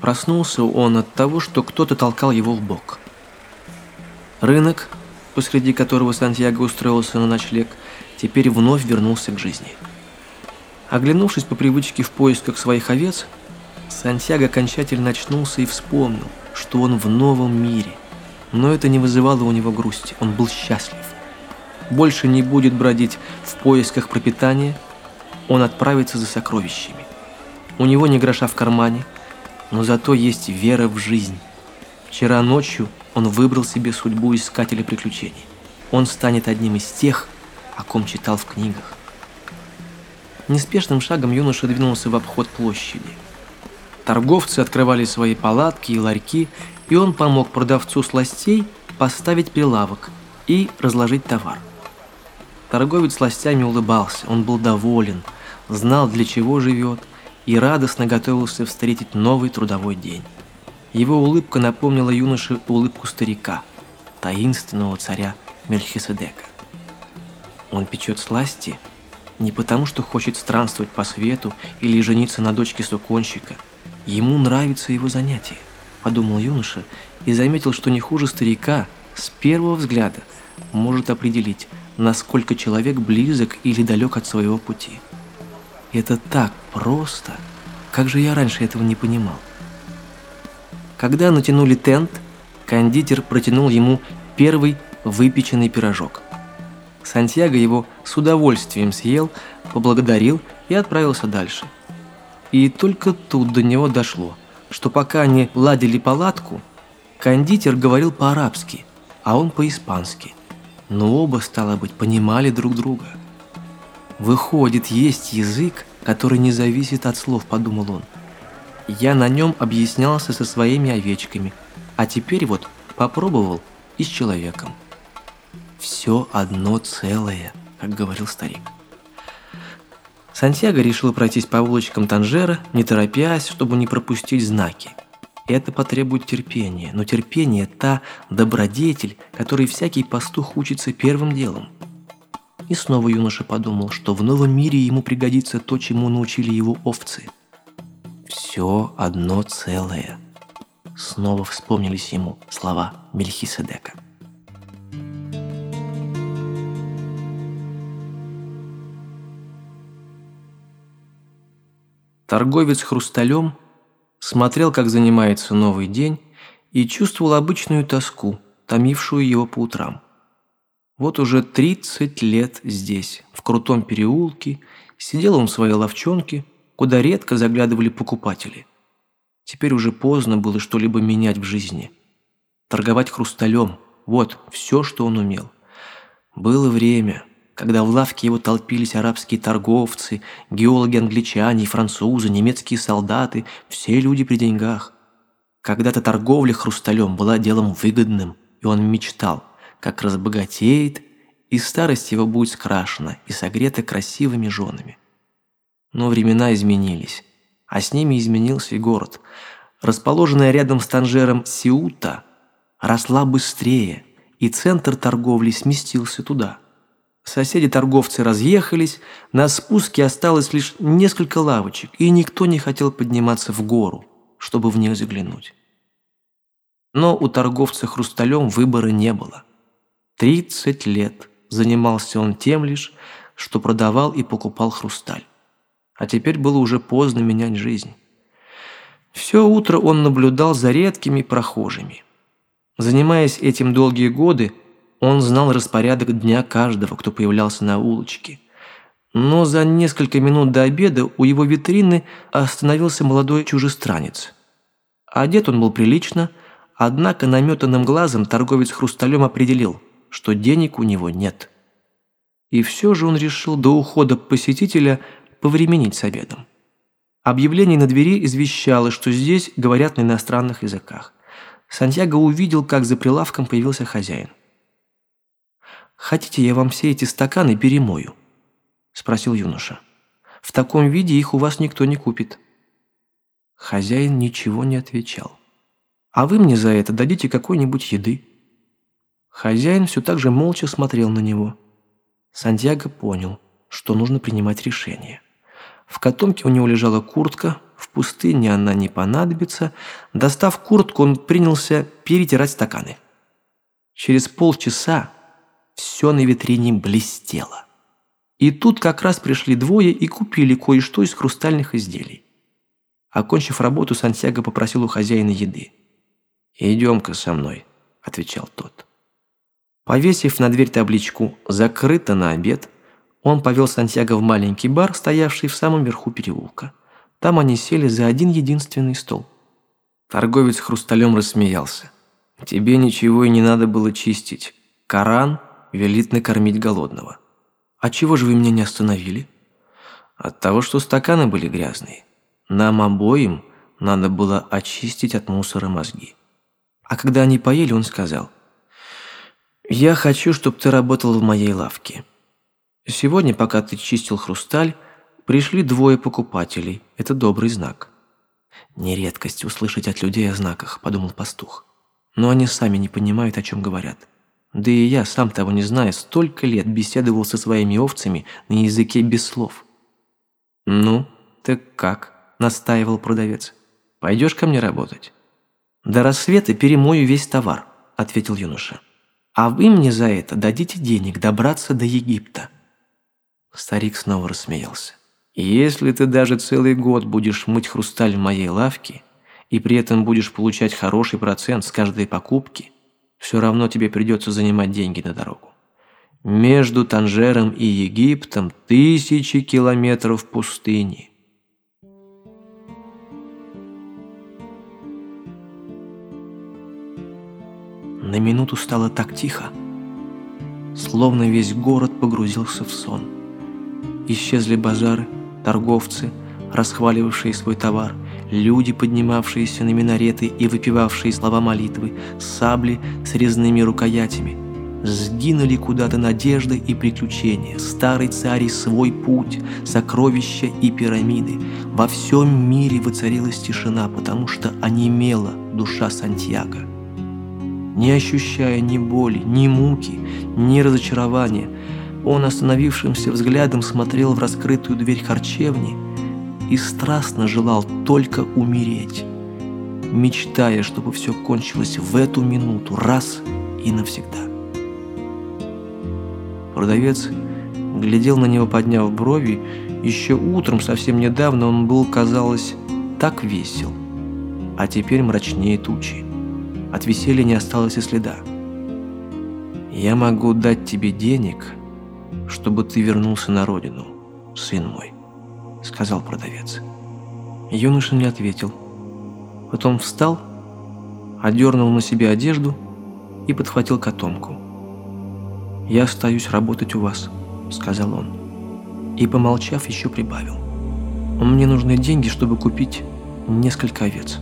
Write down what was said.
Проснулся он от того, что кто-то толкал его в бок. Рынок, посреди которого Сантьяго устроился на ночлег, теперь вновь вернулся к жизни. Оглянувшись по привычке в поисках своих овец, Сантьяго окончательно очнулся и вспомнил, что он в новом мире. Но это не вызывало у него грусти, он был счастлив. Больше не будет бродить в поисках пропитания, он отправится за сокровищами. У него ни гроша в кармане, но зато есть вера в жизнь. Вчера ночью он выбрал себе судьбу искателя приключений. Он станет одним из тех, о ком читал в книгах. Неспешным шагом юноша двинулся в обход площади. Торговцы открывали свои палатки и ларьки, и он помог продавцу сластей поставить прилавок и разложить товар. Торговец сластями улыбался, он был доволен, знал, для чего живет, и радостно готовился встретить новый трудовой день. Его улыбка напомнила юноше улыбку старика, таинственного царя Мельхиседека. Он печет сласти не потому, что хочет странствовать по свету или жениться на дочке суконщика. Ему нравится его занятие, подумал юноша и заметил, что не хуже старика с первого взгляда может определить, насколько человек близок или далек от своего пути. Это так просто. Как же я раньше этого не понимал? Когда натянули тент, кондитер протянул ему первый выпеченный пирожок. Сантьяго его с удовольствием съел, поблагодарил и отправился дальше. И только тут до него дошло, что пока они ладили палатку, кондитер говорил по-арабски, а он по-испански. Но оба, стало быть, понимали друг друга. Выходит, есть язык, который не зависит от слов, подумал он. Я на нем объяснялся со своими овечками, а теперь вот попробовал и с человеком. Все одно целое, как говорил старик. Сантьяго решил пройтись по улочкам Танжера, не торопясь, чтобы не пропустить знаки. Это потребует терпения, но терпение – та добродетель, которой всякий пастух учится первым делом – и снова юноша подумал, что в новом мире ему пригодится то, чему научили его овцы. Все одно целое. Снова вспомнились ему слова Мельхиседека. Торговец хрусталем смотрел, как занимается новый день, и чувствовал обычную тоску, томившую его по утрам – вот уже 30 лет здесь, в крутом переулке, сидел он в своей ловчонке, куда редко заглядывали покупатели. Теперь уже поздно было что-либо менять в жизни. Торговать хрусталем – вот все, что он умел. Было время, когда в лавке его толпились арабские торговцы, геологи-англичане, французы, немецкие солдаты, все люди при деньгах. Когда-то торговля хрусталем была делом выгодным, и он мечтал, как разбогатеет, и старость его будет скрашена и согрета красивыми женами. Но времена изменились, а с ними изменился и город. Расположенная рядом с Танжером Сиута росла быстрее, и центр торговли сместился туда. Соседи-торговцы разъехались, на спуске осталось лишь несколько лавочек, и никто не хотел подниматься в гору, чтобы в них заглянуть. Но у торговца хрусталем выбора не было. Тридцать лет занимался он тем лишь, что продавал и покупал хрусталь. А теперь было уже поздно менять жизнь. Все утро он наблюдал за редкими прохожими. Занимаясь этим долгие годы, он знал распорядок дня каждого, кто появлялся на улочке. Но за несколько минут до обеда у его витрины остановился молодой чужестранец. Одет он был прилично, однако наметанным глазом торговец хрусталем определил – что денег у него нет. И все же он решил до ухода посетителя повременить с обедом. Объявление на двери извещало, что здесь говорят на иностранных языках. Сантьяго увидел, как за прилавком появился хозяин. «Хотите, я вам все эти стаканы перемою?» – спросил юноша. «В таком виде их у вас никто не купит». Хозяин ничего не отвечал. «А вы мне за это дадите какой-нибудь еды?» Хозяин все так же молча смотрел на него. Сантьяго понял, что нужно принимать решение. В котомке у него лежала куртка, В пустыне она не понадобится. Достав куртку, он принялся перетирать стаканы. Через полчаса все на витрине блестело. И тут как раз пришли двое и купили кое-что из хрустальных изделий. Окончив работу, Сантьяго попросил у хозяина еды. «Идем-ка со мной», — отвечал тот. Повесив на дверь табличку «Закрыто на обед», он повел Сантьяго в маленький бар, стоявший в самом верху переулка. Там они сели за один единственный стол. Торговец хрусталем рассмеялся. «Тебе ничего и не надо было чистить. Коран велит накормить голодного». «А чего же вы меня не остановили?» «От того, что стаканы были грязные. Нам обоим надо было очистить от мусора мозги». А когда они поели, он сказал, «Я хочу, чтобы ты работал в моей лавке. Сегодня, пока ты чистил хрусталь, пришли двое покупателей. Это добрый знак». «Не редкость услышать от людей о знаках», – подумал пастух. «Но они сами не понимают, о чем говорят». Да и я, сам того не зная, столько лет беседовал со своими овцами на языке без слов. «Ну, так как?» – настаивал продавец. «Пойдешь ко мне работать?» «До рассвета перемою весь товар», – ответил юноша. «А вы мне за это дадите денег добраться до Египта». Старик снова рассмеялся. «Если ты даже целый год будешь мыть хрусталь в моей лавке и при этом будешь получать хороший процент с каждой покупки – все равно тебе придется занимать деньги на дорогу. Между Танжером и Египтом тысячи километров пустыни. На минуту стало так тихо, словно весь город погрузился в сон. Исчезли базары, торговцы, расхваливавшие свой товар – люди, поднимавшиеся на минареты и выпивавшие слова молитвы, сабли с резными рукоятями. Сгинули куда-то надежды и приключения, старый царь и свой путь, сокровища и пирамиды. Во всем мире воцарилась тишина, потому что онемела душа Сантьяго. Не ощущая ни боли, ни муки, ни разочарования, он остановившимся взглядом смотрел в раскрытую дверь харчевни – и страстно желал только умереть, мечтая, чтобы все кончилось в эту минуту раз и навсегда. Продавец глядел на него, подняв брови. Еще утром, совсем недавно, он был, казалось, так весел, а теперь мрачнее тучи. От веселья не осталось и следа. «Я могу дать тебе денег, чтобы ты вернулся на родину, сын мой». — сказал продавец. Юноша не ответил. Потом встал, одернул на себе одежду и подхватил котомку. «Я остаюсь работать у вас», — сказал он. И, помолчав, еще прибавил. «Мне нужны деньги, чтобы купить несколько овец».